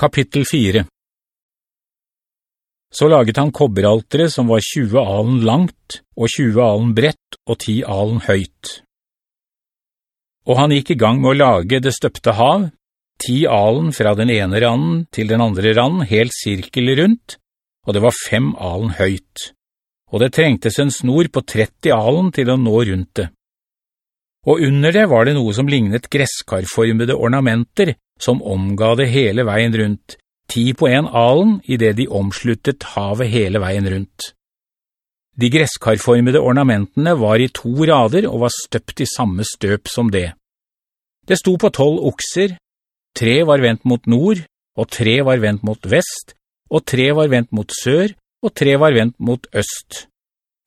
Kapittel 4 Så laget han kobberaltere som var 20 alen langt, og 20 alen bredt, og 10 alen høyt. Og han gikk i gang med å lage det støpte hav, 10 alen fra den ene randen til den andre randen, helt sirkel rundt, og det var 5 alen høyt. Og det trengtes en snor på 30 alen til å nå rundt det. Og under det var det noe som lignet gresskarformede ornamenter, som omga det hele veien rundt, ti på en alen i det de omsluttet havet hele veien rundt. De gresskarformede ornamentene var i to rader og var støpt i samme støp som det. Det sto på tolv okser, tre var vendt mot nord, og tre var vendt mot vest, og tre var vendt mot sør, og tre var vendt mot øst.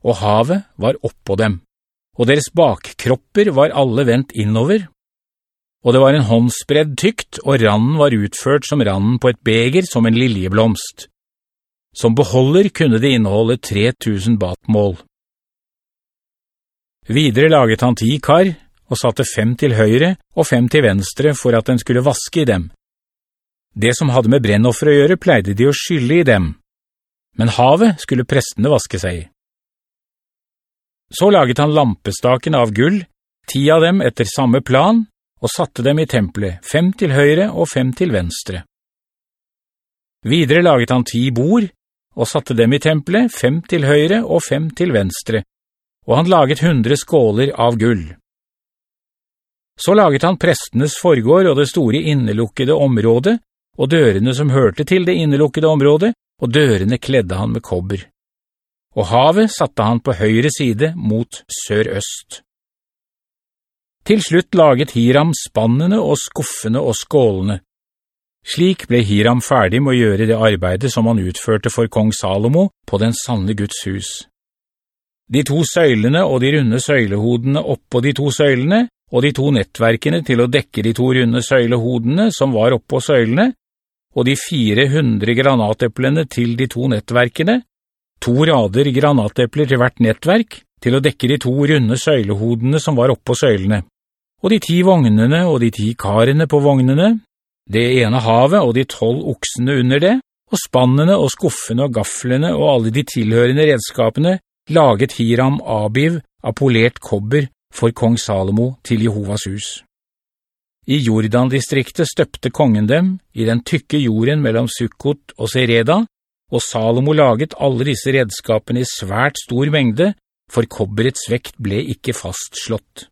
Og havet var oppå dem, og deres bakkropper var alle vendt innover, og det var en håndspredd tykt, og randen var utført som randen på et beger som en liljeblomst. Som beholder kunne det inneholde 3000 batmål. Videre laget han ti kar, og satte fem til høyre og fem til venstre for at den skulle vaske i dem. Det som hadde med brennoffer å gjøre pleide de å skylle i dem, men havet skulle prestene vaske seg i. Så laget han lampestaken av gull, ti av dem etter samme plan, og satte dem i tempelet, fem til høyre og fem til venstre. Videre laget han ti bord, og satte dem i tempelet, fem til høyre og fem til venstre, og han laget hundre skåler av gull. Så laget han prestenes forgård og det store innelukkede området, og dørene som hørte til det innelukkede området, og dørene kledde han med kobber. Og havet satte han på høyre side mot sør-øst. Til slutt laget Hiram spannene og skuffene og skålene. Slik ble Hiram ferdig med å gjøre det arbeidet som han utførte for kong Salomo på den sanne Guds hus. De to søylene og de runde søylehodene oppå de to søylene, og de to nettverkene til å dekke de to runde søylehodene som var oppå søylene, og de fire hundre granateplene til de to nettverkene, to rader granatepler til hvert nettverk, til å dekke de to runde søylehodene som var oppå søylene og de ti vognene og de ti karene på vognene, det ene havet og de tolv oksene under det, og spannene og skuffene og gafflene og alle de tilhørende redskapene, laget Hiram Abiv av polert kobber for kong Salomo til Jehovas hus. I Jordan-distriktet støpte kongen dem i den tykke jorden mellom Sukkot og Sereda, og Salomo laget alle disse redskapene i svært stor mengde, for kobberets vekt ble ikke fastslått.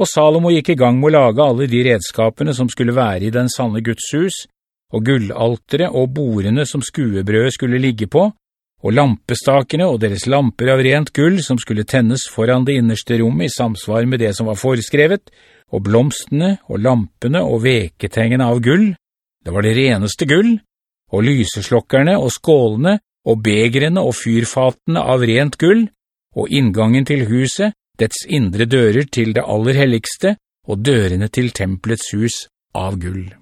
Og Salomo gikk i gang med å lage alle de redskapene som skulle være i den sanne Guds hus, og gullaltere og borene som skuebrødet skulle ligge på, og lampestakene og deres lamper av rent gull som skulle tennes foran det innerste rommet i samsvar med det som var foreskrevet, og blomstene og lampene og veketengene av gull, det var det reneste gull, og lyseslokkerne og skålene og begrene og fyrfatene av rent gull, og inngangen til huset, dets indre dører til det aller helligste og dørene til tempelets hus av gull.